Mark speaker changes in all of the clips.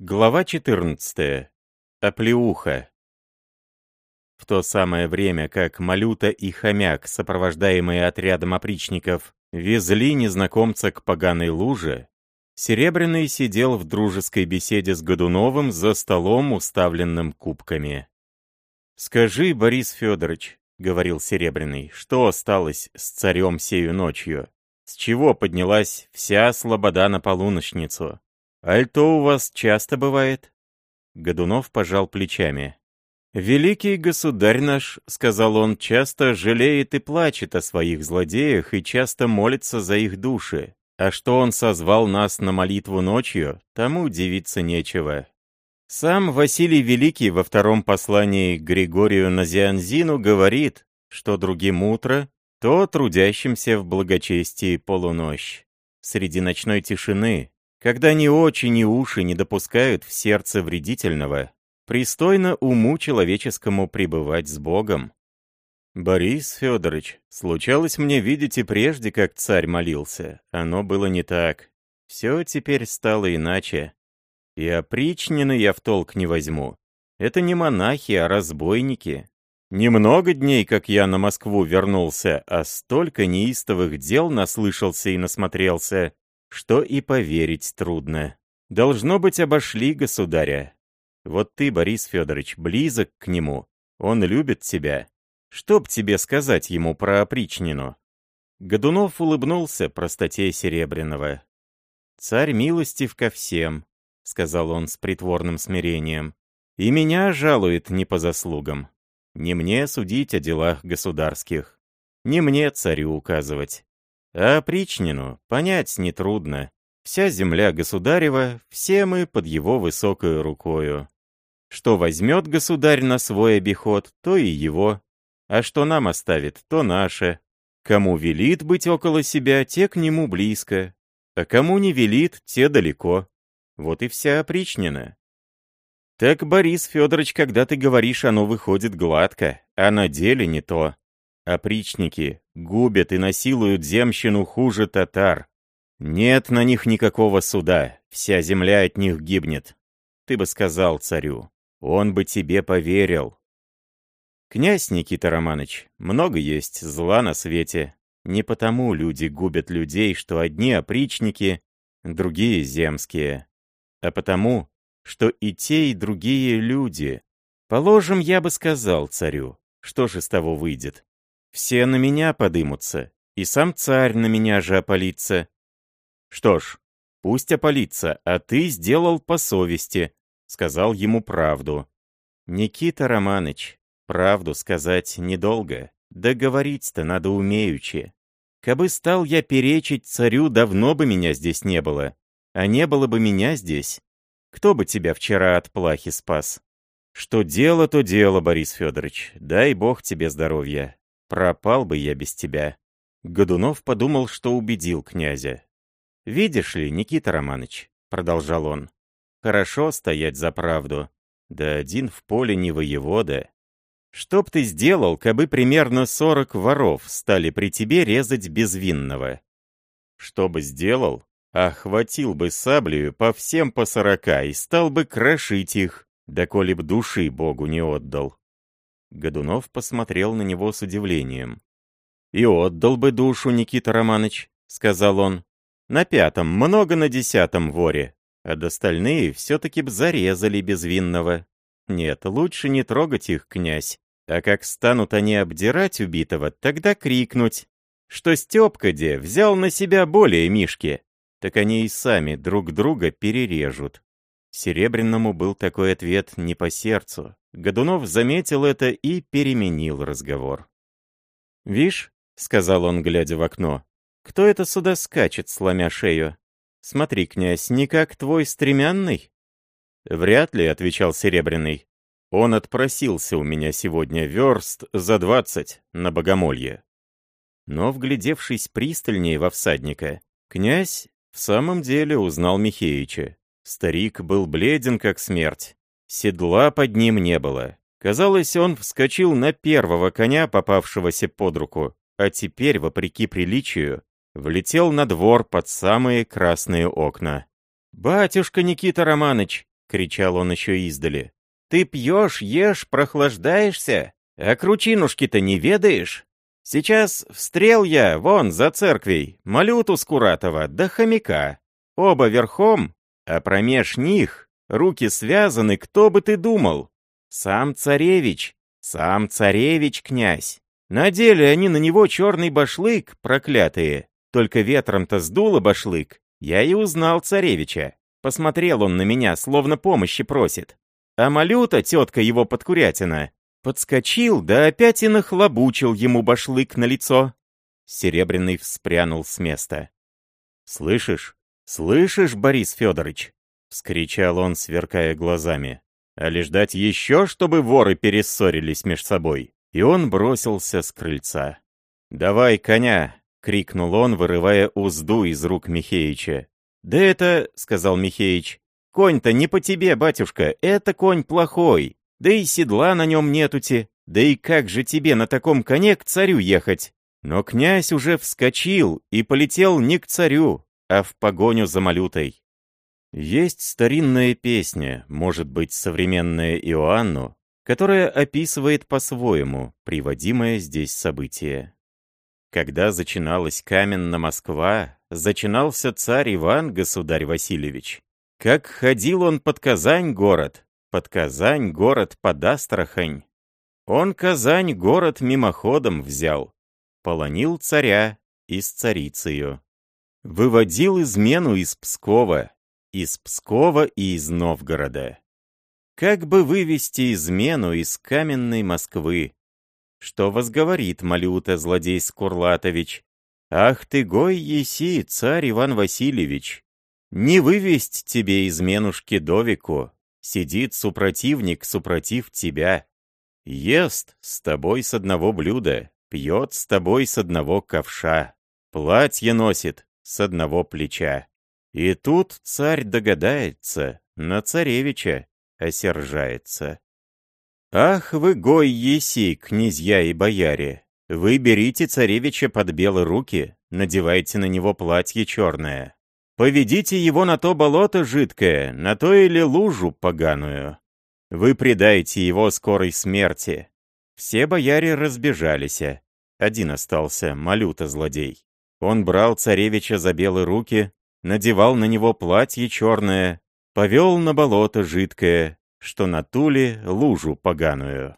Speaker 1: Глава 14. Оплеуха. В то самое время, как Малюта и Хомяк, сопровождаемые отрядом опричников, везли незнакомца к поганой луже, Серебряный сидел в дружеской беседе с Годуновым за столом, уставленным кубками. «Скажи, Борис Федорович», — говорил Серебряный, — «что осталось с царем сею ночью? С чего поднялась вся слобода на полуночницу?» «Аль то у вас часто бывает?» Годунов пожал плечами. «Великий государь наш, — сказал он, — часто жалеет и плачет о своих злодеях и часто молится за их души. А что он созвал нас на молитву ночью, тому удивиться нечего. Сам Василий Великий во втором послании к Григорию Назианзину говорит, что другим утро, то трудящимся в благочестии полуночь. Среди ночной тишины, когда ни очи, ни уши не допускают в сердце вредительного, пристойно уму человеческому пребывать с Богом. «Борис Федорович, случалось мне видеть и прежде, как царь молился. Оно было не так. Все теперь стало иначе. И опричнины я в толк не возьму. Это не монахи, а разбойники. Немного дней, как я на Москву вернулся, а столько неистовых дел наслышался и насмотрелся, что и поверить трудно. Должно быть, обошли государя. Вот ты, Борис Федорович, близок к нему. Он любит тебя. Что б тебе сказать ему про опричнину?» Годунов улыбнулся простоте Серебряного. «Царь милостив ко всем», — сказал он с притворным смирением. «И меня жалует не по заслугам. Не мне судить о делах государских. Не мне царю указывать. А опричнину понять нетрудно. Вся земля государева, все мы под его высокою рукою. Что возьмет государь на свой обиход, то и его. А что нам оставит, то наше. Кому велит быть около себя, те к нему близко. А кому не велит, те далеко. Вот и вся опричнина. Так, Борис Федорович, когда ты говоришь, оно выходит гладко, а на деле не то. Опричники губят и насилуют земщину хуже татар. Нет на них никакого суда, вся земля от них гибнет. Ты бы сказал царю, он бы тебе поверил. Князь Никита Романович, много есть зла на свете. Не потому люди губят людей, что одни опричники, другие земские, а потому, что и те, и другие люди. Положим, я бы сказал царю, что же с того выйдет? Все на меня подымутся, и сам царь на меня же опалится. Что ж, пусть опалится, а ты сделал по совести, сказал ему правду. Никита Романыч, правду сказать недолго, да говорить-то надо умеючи. Кабы стал я перечить царю, давно бы меня здесь не было. А не было бы меня здесь, кто бы тебя вчера от плахи спас? Что дело, то дело, Борис Федорович. Дай бог тебе здоровья. Пропал бы я без тебя». Годунов подумал, что убедил князя. «Видишь ли, Никита Романович», — продолжал он, — «хорошо стоять за правду. Да один в поле не воевода. Что б ты сделал, кабы примерно сорок воров стали при тебе резать безвинного?» «Что бы сделал? Охватил бы саблею по всем по сорока и стал бы крошить их, доколе б души Богу не отдал. Годунов посмотрел на него с удивлением. «И отдал бы душу, Никита Романович», — сказал он. «На пятом, много на десятом воре, а остальные все-таки б зарезали безвинного. Нет, лучше не трогать их, князь, а как станут они обдирать убитого, тогда крикнуть, что Степка, де, взял на себя более Мишки, так они и сами друг друга перережут». Серебряному был такой ответ не по сердцу. Годунов заметил это и переменил разговор. «Вишь», — сказал он, глядя в окно, — «кто это сюда скачет, сломя шею? Смотри, князь, не как твой стремянный?» «Вряд ли», — отвечал Серебряный. «Он отпросился у меня сегодня верст за двадцать на богомолье». Но, вглядевшись пристальнее во всадника, князь в самом деле узнал Михеича. Старик был бледен, как смерть. Седла под ним не было. Казалось, он вскочил на первого коня, попавшегося под руку, а теперь, вопреки приличию, влетел на двор под самые красные окна. «Батюшка Никита Романыч!» — кричал он еще издали. «Ты пьешь, ешь, прохлаждаешься, а кручинушки-то не ведаешь? Сейчас встрел я, вон, за церквей, Малюту Скуратова, да хомяка. Оба верхом, а промеж них, руки связаны, кто бы ты думал? Сам царевич, сам царевич князь. Надели они на него черный башлык, проклятые. Только ветром-то сдуло башлык. Я и узнал царевича. Посмотрел он на меня, словно помощи просит. А Малюта, тетка его подкурятина, подскочил, да опять и нахлобучил ему башлык на лицо. Серебряный вспрянул с места. «Слышишь? Слышишь, Борис Федорович?» — вскричал он, сверкая глазами. «А ли ждать еще, чтобы воры перессорились между собой?» И он бросился с крыльца. «Давай коня!» — крикнул он, вырывая узду из рук Михеича. «Да это, — сказал Михеич, — конь-то не по тебе, батюшка, это конь плохой, да и седла на нем нетути, да и как же тебе на таком коне к царю ехать?» Но князь уже вскочил и полетел не к царю, а в погоню за малютой. Есть старинная песня, может быть, современная Иоанну, которая описывает по-своему приводимое здесь событие. Когда зачиналась каменна Москва, зачинался царь Иван, государь Васильевич. Как ходил он под Казань город, под Казань город под Астрахань. Он Казань город мимоходом взял, полонил царя и с царицею. Выводил измену из Пскова, из Пскова и из Новгорода. Как бы вывести измену из каменной Москвы? Что возговорит Малюта, злодей Скурлатович? Ах ты гой еси, царь Иван Васильевич! Не вывесть тебе изменушки Довику, сидит супротивник супротив тебя. Ест с тобой с одного блюда, пьет с тобой с одного ковша, платье носит с одного плеча. И тут царь догадается, на царевича осержается. «Ах вы, гой еси, князья и бояре! Вы берите царевича под белые руки, надевайте на него платье черное. Поведите его на то болото жидкое, на то или лужу поганую. Вы предайте его скорой смерти». Все бояре разбежались. Один остался, Малюта злодей. Он брал царевича за белые руки, надевал на него платье черное, повел на болото жидкое, что на Туле лужу поганую.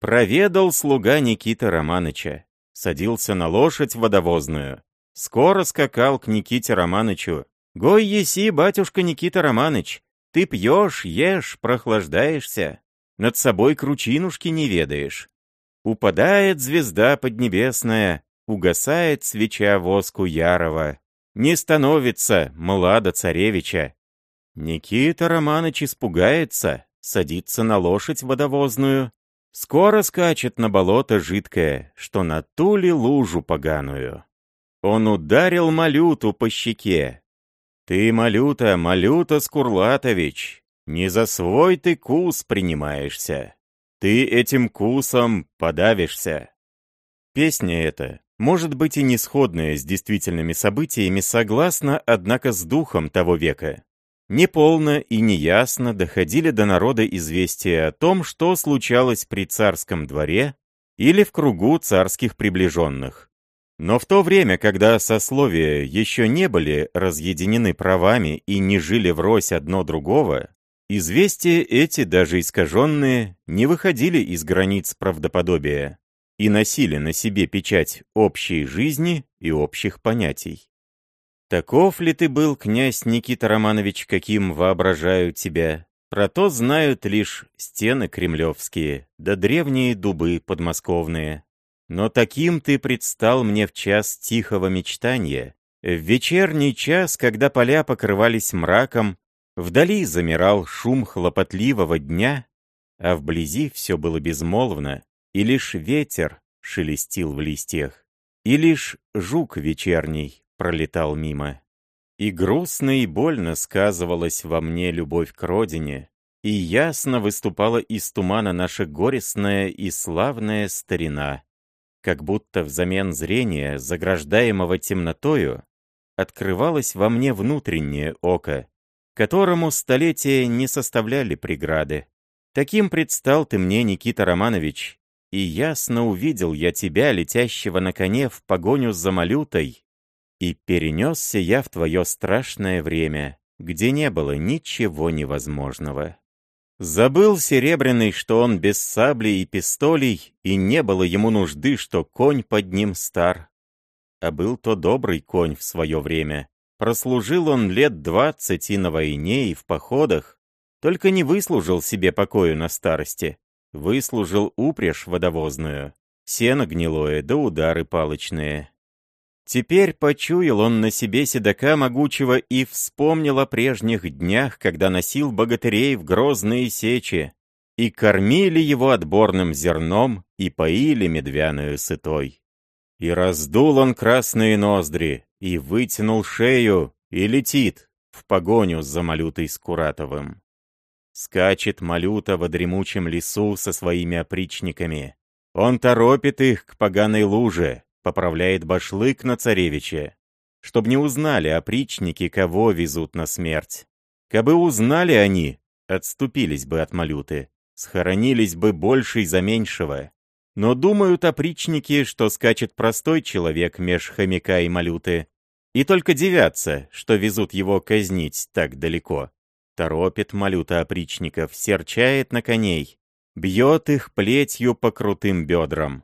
Speaker 1: Проведал слуга Никита Романыча, садился на лошадь водовозную, скоро скакал к Никите Романычу. «Гой еси, батюшка Никита Романыч, ты пьешь, ешь, прохлаждаешься, над собой кручинушки не ведаешь. Упадает звезда поднебесная, угасает свеча воску ярова, не становится млада царевича, Никита Романыч испугается, садится на лошадь водовозную, скоро скачет на болото жидкое, что на туле лужу поганую. Он ударил Малюту по щеке. «Ты, Малюта, Малюта Скурлатович, не за свой ты кус принимаешься. Ты этим кусом подавишься». Песня эта, может быть и не сходная с действительными событиями, согласна, однако, с духом того века. Неполно и неясно доходили до народа известия о том, что случалось при царском дворе или в кругу царских приближенных. Но в то время, когда сословия еще не были разъединены правами и не жили врозь одно другого, известия эти, даже искаженные, не выходили из границ правдоподобия и носили на себе печать общей жизни и общих понятий. Таков ли ты был, князь Никита Романович, каким воображаю тебя? Про то знают лишь стены кремлевские, да древние дубы подмосковные. Но таким ты предстал мне в час тихого мечтания, в вечерний час, когда поля покрывались мраком, вдали замирал шум хлопотливого дня, а вблизи все было безмолвно, и лишь ветер шелестил в листьях, и лишь жук вечерний пролетал мимо. И грустно и больно сказывалась во мне любовь к родине, и ясно выступала из тумана наша горестная и славная старина, как будто взамен зрения, заграждаемого темнотою, открывалось во мне внутреннее око, которому столетия не составляли преграды. Таким предстал ты мне, Никита Романович, и ясно увидел я тебя, летящего на коне в погоню за малютой, и перенесся я в твое страшное время, где не было ничего невозможного. Забыл Серебряный, что он без сабли и пистолей, и не было ему нужды, что конь под ним стар. А был то добрый конь в свое время. Прослужил он лет двадцать и на войне, и в походах, только не выслужил себе покою на старости. Выслужил упряжь водовозную, сено гнилое да удары палочные. Теперь почуял он на себе седока могучего и вспомнил о прежних днях, когда носил богатырей в грозные сечи, и кормили его отборным зерном, и поили медвяную сытой. И раздул он красные ноздри, и вытянул шею, и летит в погоню за Малютой Скуратовым. Скачет Малюта во дремучем лесу со своими опричниками. Он торопит их к поганой луже, поправляет башлык на царевича, чтоб не узнали опричники, кого везут на смерть. Кабы узнали они, отступились бы от малюты, схоронились бы большей за меньшего. Но думают опричники, что скачет простой человек меж хомяка и малюты, и только девятся, что везут его казнить так далеко. Торопит малюта опричников, серчает на коней, бьет их плетью по крутым бедрам.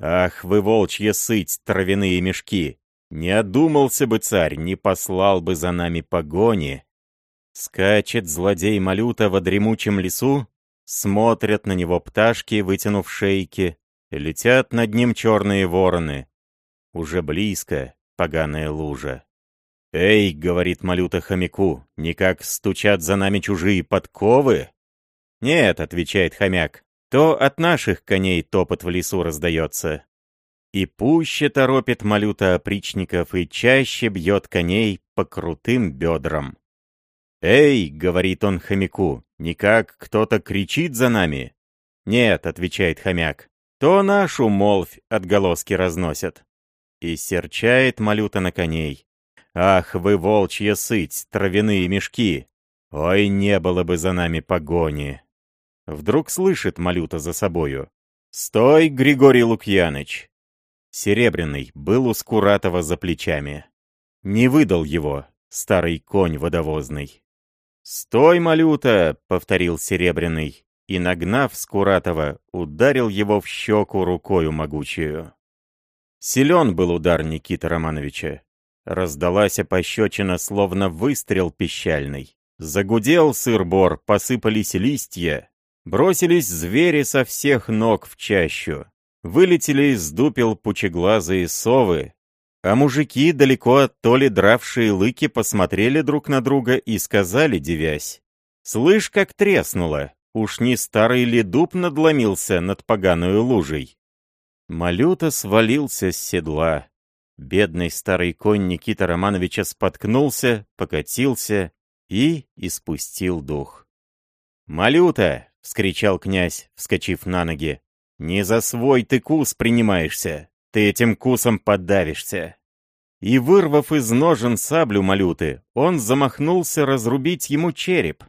Speaker 1: Ах, вы волчья сыть, травяные мешки! Не одумался бы царь, не послал бы за нами погони. Скачет злодей Малюта во дремучем лесу, смотрят на него пташки, вытянув шейки, летят над ним черные вороны. Уже близко поганая лужа. «Эй!» — говорит Малюта хомяку, «никак стучат за нами чужие подковы?» «Нет», — отвечает хомяк, то от наших коней топот в лесу раздается. И пуще торопит малюта опричников и чаще бьет коней по крутым бедрам. «Эй!» — говорит он хомяку, «никак кто-то кричит за нами?» «Нет», — отвечает хомяк, «то нашу молвь отголоски разносят». И серчает малюта на коней. «Ах вы, волчья сыть, травяные мешки! Ой, не было бы за нами погони!» Вдруг слышит Малюта за собою. «Стой, Григорий Лукьяныч!» Серебряный был у Скуратова за плечами. Не выдал его, старый конь водовозный. «Стой, Малюта!» — повторил Серебряный, и, нагнав Скуратова, ударил его в щеку рукою могучую. Силен был удар Никиты Романовича. Раздалась пощечина, словно выстрел пищальный. Загудел сыр-бор, посыпались листья, Бросились звери со всех ног в чащу. Вылетели из дупел пучеглазые совы, а мужики, далеко от толи дравшие лыки, посмотрели друг на друга и сказали, девясь, «Слышь, как треснуло! Уж не старый ли дуб надломился над поганую лужей?» Малюта свалился с седла. Бедный старый конь Никита Романовича споткнулся, покатился и испустил дух. «Малюта!» — вскричал князь, вскочив на ноги. «Не за свой ты кус принимаешься, ты этим кусом подавишься». И, вырвав из ножен саблю малюты, он замахнулся разрубить ему череп.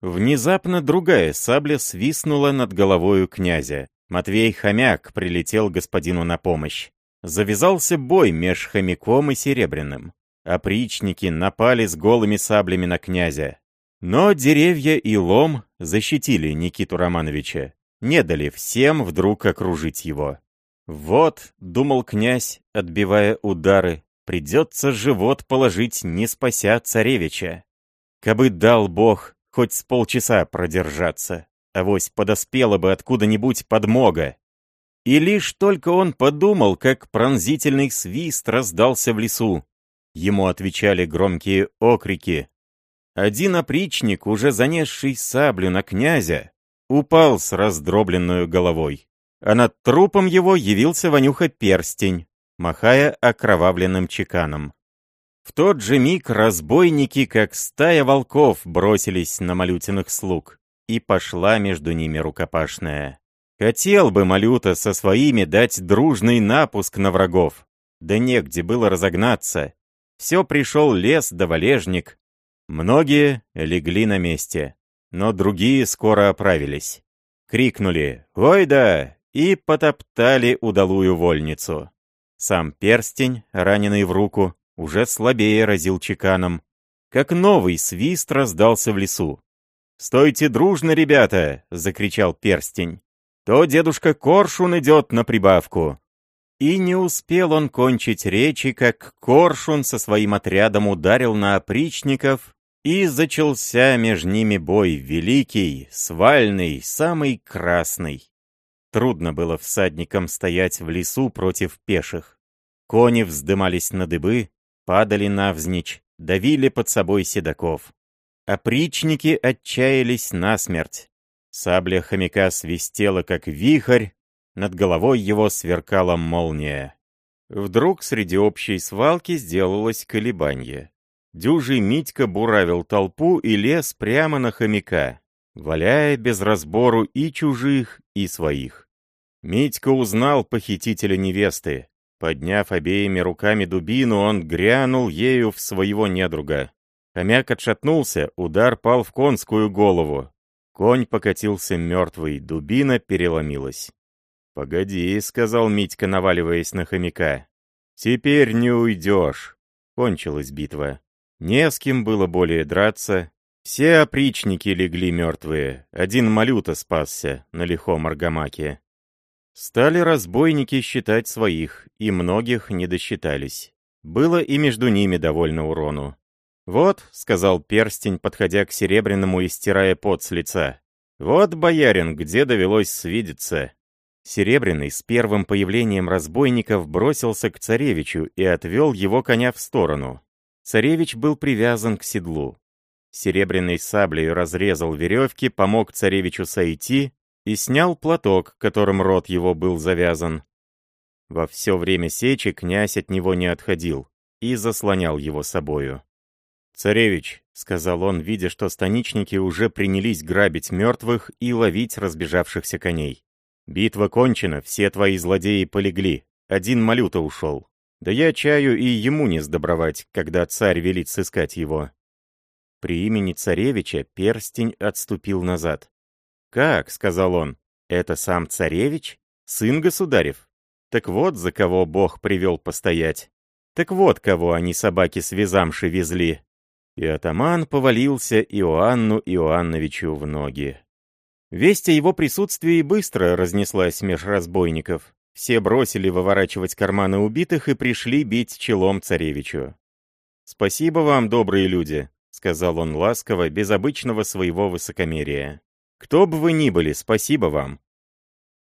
Speaker 1: Внезапно другая сабля свистнула над головою князя. Матвей Хомяк прилетел господину на помощь. Завязался бой меж хомяком и серебряным. Опричники напали с голыми саблями на князя. Но деревья и лом защитили Никиту Романовича, не дали всем вдруг окружить его. «Вот», — думал князь, отбивая удары, — «придется живот положить, не спася царевича. Кабы дал бог хоть с полчаса продержаться, авось подоспела бы откуда-нибудь подмога». И лишь только он подумал, как пронзительный свист раздался в лесу. Ему отвечали громкие окрики, один опричник, уже занесший саблю на князя, упал с раздробленную головой, а над трупом его явился Ванюха перстень, махая окровавленным чеканом. В тот же миг разбойники, как стая волков, бросились на Малютиных слуг, и пошла между ними рукопашная. Хотел бы Малюта со своими дать дружный напуск на врагов, да негде было разогнаться. Все пришел лес да валежник, Многие легли на месте, но другие скоро оправились. Крикнули «Ой да!» и потоптали удалую вольницу. Сам перстень, раненый в руку, уже слабее разил чеканом, как новый свист раздался в лесу. «Стойте дружно, ребята!» — закричал перстень. «То дедушка Коршун идет на прибавку!» И не успел он кончить речи, как Коршун со своим отрядом ударил на опричников, и зачался между ними бой великий, свальный, самый красный. Трудно было всадникам стоять в лесу против пеших. Кони вздымались на дыбы, падали навзничь, давили под собой седаков. Опричники отчаялись насмерть. Сабля хомяка свистела, как вихрь, над головой его сверкала молния. Вдруг среди общей свалки сделалось колебанье. Дюжий Митька буравил толпу и лез прямо на хомяка, валяя без разбору и чужих, и своих. Митька узнал похитителя невесты. Подняв обеими руками дубину, он грянул ею в своего недруга. Хомяк отшатнулся, удар пал в конскую голову. Конь покатился мертвый, дубина переломилась. «Погоди», — сказал Митька, наваливаясь на хомяка. «Теперь не уйдешь». Кончилась битва. Не с кем было более драться. Все опричники легли мертвые. Один малюта спасся на лихом аргамаке. Стали разбойники считать своих, и многих не досчитались. Было и между ними довольно урону. «Вот», — сказал перстень, подходя к серебряному и стирая пот с лица. «Вот, боярин, где довелось свидеться. Серебряный с первым появлением разбойников бросился к царевичу и отвел его коня в сторону. Царевич был привязан к седлу. Серебряной саблей разрезал веревки, помог царевичу сойти и снял платок, которым рот его был завязан. Во все время сечи князь от него не отходил и заслонял его собою. «Царевич», — сказал он, видя, что станичники уже принялись грабить мертвых и ловить разбежавшихся коней. Битва кончена, все твои злодеи полегли. Один малюта ушел. Да я чаю и ему не сдобровать, когда царь велит сыскать его». При имени царевича перстень отступил назад. «Как?» — сказал он. «Это сам царевич? Сын государев? Так вот, за кого бог привел постоять. Так вот, кого они собаки связамши везли». И атаман повалился Иоанну Иоанновичу в ноги. Весть о его присутствии быстро разнеслась меж разбойников. Все бросили выворачивать карманы убитых и пришли бить челом царевичу. «Спасибо вам, добрые люди», — сказал он ласково, без обычного своего высокомерия. «Кто бы вы ни были, спасибо вам».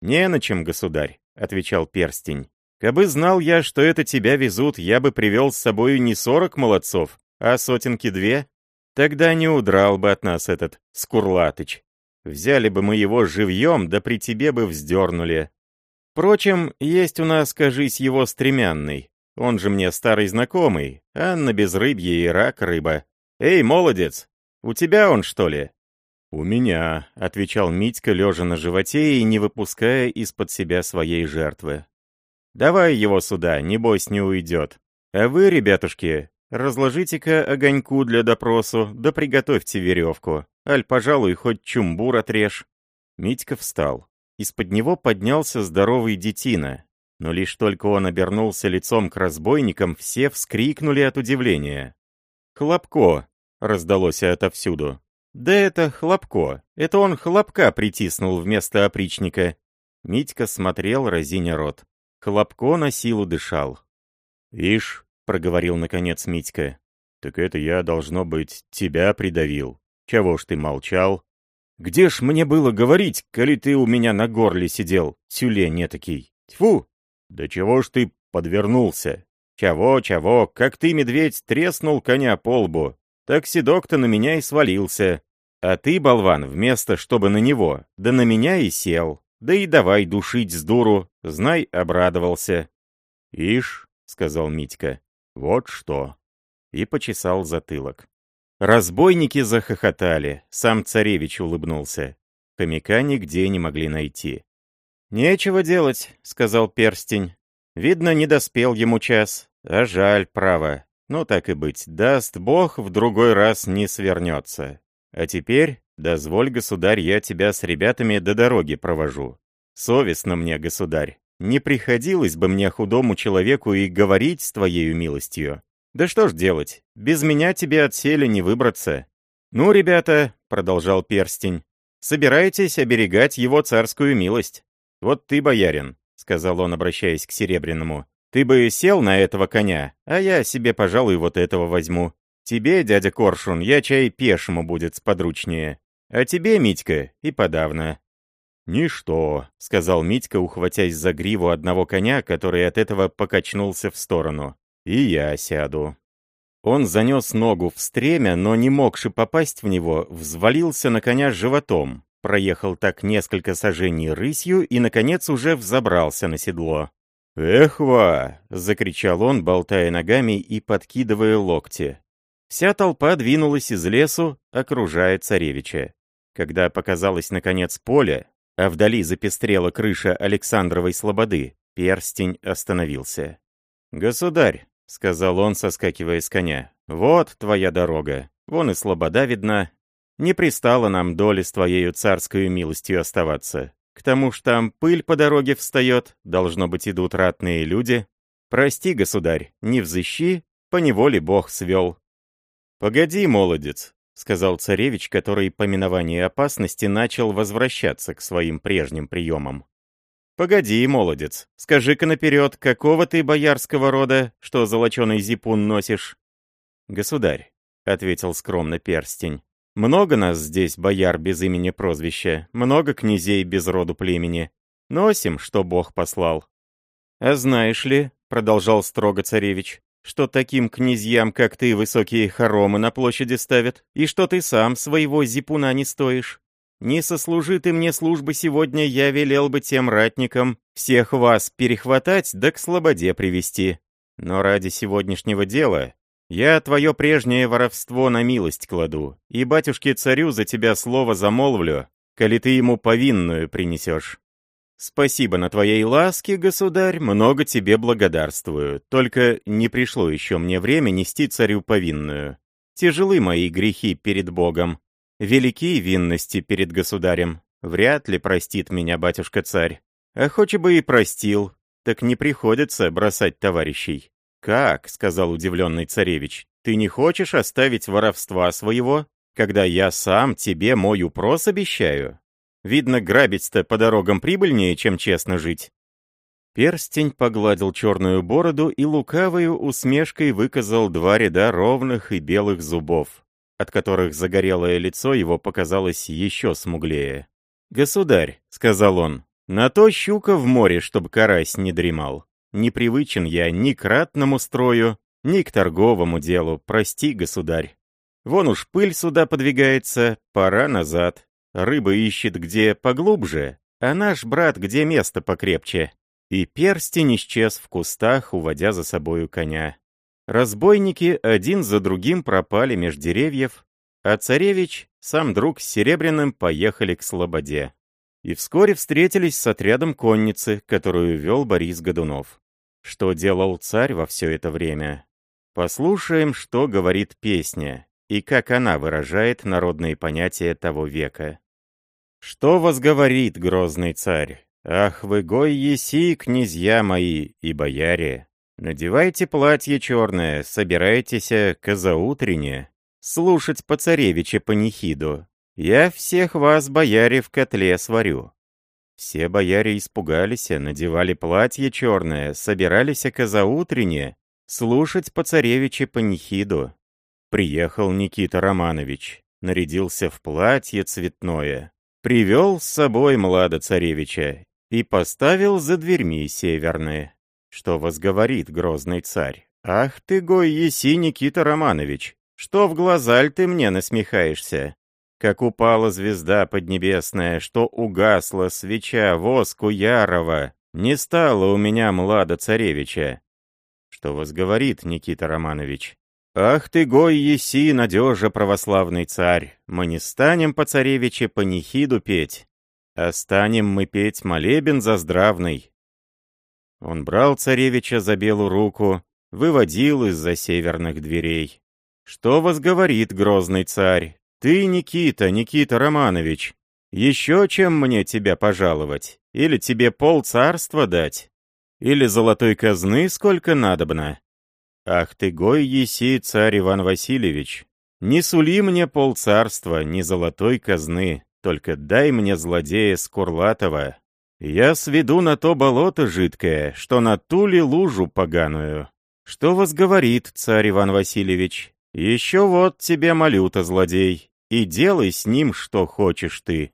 Speaker 1: «Не на чем, государь», — отвечал перстень. «Кабы знал я, что это тебя везут, я бы привел с собою не сорок молодцов, а сотенки две. Тогда не удрал бы от нас этот Скурлатыч. Взяли бы мы его живьем, да при тебе бы вздернули. Впрочем, есть у нас, кажись, его стремянный. Он же мне старый знакомый, Анна Безрыбье и рак рыба. Эй, молодец, у тебя он, что ли?» «У меня», — отвечал Митька, лежа на животе и не выпуская из-под себя своей жертвы. «Давай его сюда, небось не уйдет. А вы, ребятушки, разложите-ка огоньку для допросу, да приготовьте веревку. Аль, пожалуй, хоть чумбур отрежь». Митька встал. Из-под него поднялся здоровый детина. Но лишь только он обернулся лицом к разбойникам, все вскрикнули от удивления. «Хлопко!» — раздалось отовсюду. «Да это Хлопко! Это он Хлопка притиснул вместо опричника!» Митька смотрел, разиня рот. Хлопко на силу дышал. «Ишь!» — проговорил наконец Митька. «Так это я, должно быть, тебя придавил. Чего ж ты молчал? Где ж мне было говорить, коли ты у меня на горле сидел, тюлень этакий? Тьфу! Да чего ж ты подвернулся? Чего, чего, как ты, медведь, треснул коня по лбу, так седок-то на меня и свалился. А ты, болван, вместо чтобы на него, да на меня и сел. Да и давай душить с дуру, знай, обрадовался. «Ишь», — сказал Митька, — «вот что». И почесал затылок. Разбойники захохотали, сам царевич улыбнулся. Хомяка нигде не могли найти. «Нечего делать», — сказал перстень. «Видно, не доспел ему час. А жаль, право. Ну так и быть, даст Бог, в другой раз не свернется. А теперь, дозволь, государь, я тебя с ребятами до дороги провожу. Совестно мне, государь. Не приходилось бы мне худому человеку и говорить с твоею милостью. Да что ж делать, без меня тебе от сели не выбраться. Ну, ребята, — продолжал перстень, — собирайтесь оберегать его царскую милость. Вот ты, боярин, — сказал он, обращаясь к Серебряному, — ты бы сел на этого коня, а я себе, пожалуй, вот этого возьму. Тебе, дядя Коршун, я чай пешему будет сподручнее. А тебе, Митька, и подавно. «Ничто», — сказал Митька, ухватясь за гриву одного коня, который от этого покачнулся в сторону. «И я сяду». Он занес ногу в стремя, но не могши попасть в него, взвалился на коня животом, проехал так несколько сажений рысью и, наконец, уже взобрался на седло. «Эхва!» — закричал он, болтая ногами и подкидывая локти. Вся толпа двинулась из лесу, окружая царевича. Когда показалось, наконец, поле, а вдали запестрела крыша Александровой слободы, перстень остановился. «Государь», — сказал он, соскакивая с коня, — «вот твоя дорога, вон и слобода видна. Не пристало нам доли с твоею царскую милостью оставаться. К тому ж там пыль по дороге встает, должно быть, идут ратные люди. Прости, государь, не взыщи, поневоле Бог свел». «Погоди, молодец», — сказал царевич, который по миновании опасности начал возвращаться к своим прежним приемам. «Погоди, молодец, скажи-ка наперед, какого ты боярского рода, что золоченый зипун носишь?» «Государь», — ответил скромно перстень, — «много нас здесь, бояр без имени прозвища, много князей без роду племени. Носим, что Бог послал». «А знаешь ли», — продолжал строго царевич, что таким князьям, как ты, высокие хоромы на площади ставят, и что ты сам своего зипуна не стоишь. Не сослужи ты мне службы сегодня, я велел бы тем ратникам всех вас перехватать да к слободе привести. Но ради сегодняшнего дела я твое прежнее воровство на милость кладу, и батюшке-царю за тебя слово замолвлю, коли ты ему повинную принесешь. «Спасибо на твоей ласке, государь, много тебе благодарствую. Только не пришло еще мне время нести царю повинную. Тяжелы мои грехи перед Богом. Велики винности перед государем. Вряд ли простит меня батюшка-царь. А хоть бы и простил, так не приходится бросать товарищей». «Как?» — сказал удивленный царевич. «Ты не хочешь оставить воровства своего, когда я сам тебе мой упрос обещаю?» Видно, грабить-то по дорогам прибыльнее, чем честно жить. Перстень погладил черную бороду и лукавою усмешкой выказал два ряда ровных и белых зубов, от которых загорелое лицо его показалось еще смуглее. «Государь», — сказал он, — «на то щука в море, чтоб карась не дремал. Непривычен я ни к ратному строю, ни к торговому делу, прости, государь. Вон уж пыль сюда подвигается, пора назад. Рыба ищет где поглубже, а наш брат где место покрепче. И перстень исчез в кустах, уводя за собою коня. Разбойники один за другим пропали меж деревьев, а царевич, сам друг с Серебряным, поехали к Слободе. И вскоре встретились с отрядом конницы, которую вел Борис Годунов. Что делал царь во все это время? Послушаем, что говорит песня, и как она выражает народные понятия того века. Что возговорит грозный царь? Ах вы, гой еси, князья мои и бояре! Надевайте платье черное, собирайтесь к заутрене, слушать по царевиче панихиду. Я всех вас, бояре, в котле сварю. Все бояре испугались, надевали платье черное, собирались к заутрене, слушать по царевиче панихиду. Приехал Никита Романович, нарядился в платье цветное, привел с собой млада-царевича и поставил за дверьми северные. Что возговорит грозный царь? «Ах ты, гой еси, Никита Романович! Что в глазаль ты мне насмехаешься? Как упала звезда поднебесная, что угасла свеча воску ярова, не стало у меня млада-царевича!» Что возговорит Никита Романович? «Ах ты, гой еси, надежа, православный царь! Мы не станем по царевиче панихиду петь, а станем мы петь молебен за здравный». Он брал царевича за белую руку, выводил из-за северных дверей. Что возговорит грозный царь? Ты, Никита, Никита Романович, еще чем мне тебя пожаловать? Или тебе пол царства дать? Или золотой казны сколько надобно? Ах ты, гой еси, царь Иван Васильевич, не сули мне пол царства, ни золотой казны, только дай мне злодея Скурлатова. Я сведу на то болото жидкое, что на ту ли лужу поганую. Что вас говорит царь Иван Васильевич? Еще вот тебе молю-то, злодей, и делай с ним, что хочешь ты.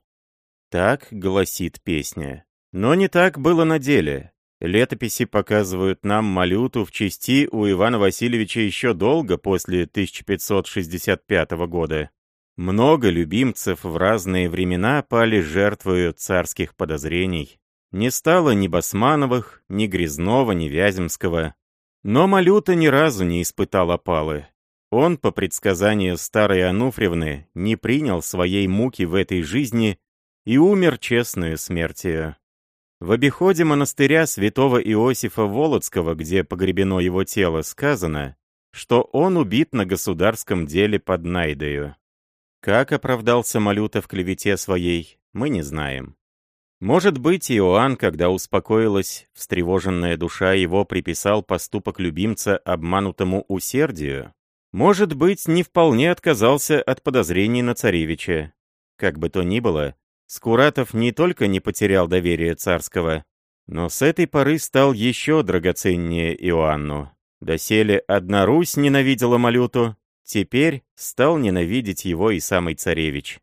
Speaker 1: Так гласит песня. Но не так было на деле. Летописи показывают нам малюту в части у Ивана Васильевича еще долго после 1565 года. Много любимцев в разные времена пали жертвою царских подозрений. Не стало ни Басмановых, ни Грязнова, ни Вяземского. Но Малюта ни разу не испытал опалы. Он, по предсказанию старой Ануфриевны, не принял своей муки в этой жизни и умер честную смертью. В обиходе монастыря святого Иосифа Володского, где погребено его тело, сказано, что он убит на государском деле под Найдою. Как оправдался Малюта в клевете своей, мы не знаем. Может быть, Иоанн, когда успокоилась встревоженная душа его, приписал поступок любимца обманутому усердию? Может быть, не вполне отказался от подозрений на царевича. Как бы то ни было, Скуратов не только не потерял доверие царского, но с этой поры стал еще драгоценнее Иоанну. Доселе одна Русь ненавидела Малюту, теперь стал ненавидеть его и самый царевич.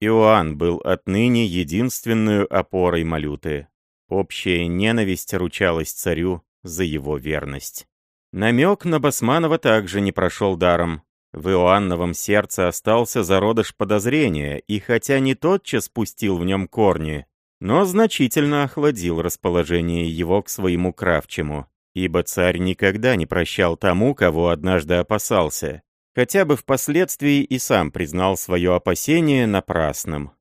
Speaker 1: Иоанн был отныне единственную опорой Малюты. Общая ненависть ручалась царю за его верность. Намек на Басманова также не прошел даром. В Иоанновом сердце остался зародыш подозрения, и хотя не тотчас спустил в нем корни, но значительно охладил расположение его к своему кравчему, ибо царь никогда не прощал тому, кого однажды опасался, хотя бы впоследствии и сам признал свое опасение напрасным.